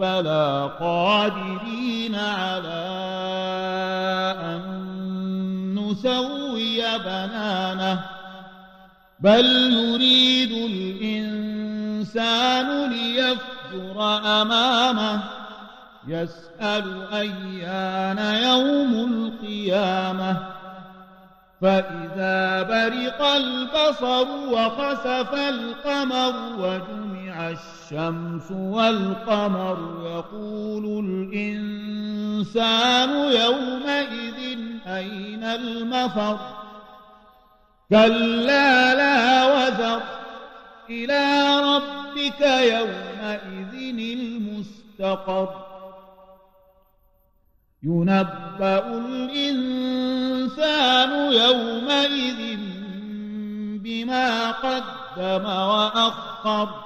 بلى قادرين على أن نسوي بنانه بل يريد الإنسان ليفجر أمامه يسأل أيان يوم القيامة فإذا برق البصر وخسف القمر وجمع الشمس والقمر يقول الإنسان يومئذ أين المفر؟ كلا لا وذر إلى ربك يومئذ المستقر. ينبأ الإنسان يومئذ بما قدم وأخر.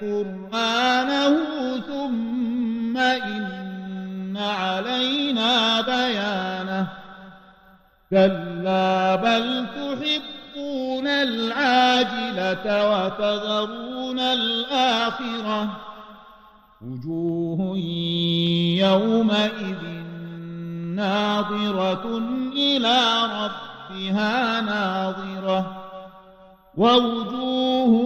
قرآنه ثم إن علينا بيانه. كلا بل تحبون العاجلة وتذرون الآخرة. وجوه يومئذ ناظرة إلى ربها ناظرة. ووجوه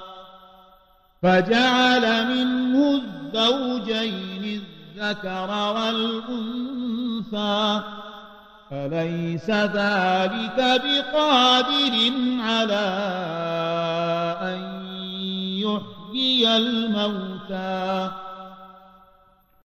فجعل منه الزوجين الذكر والأنثى. أليس ذلك بقادر على أن يحيي الموتى.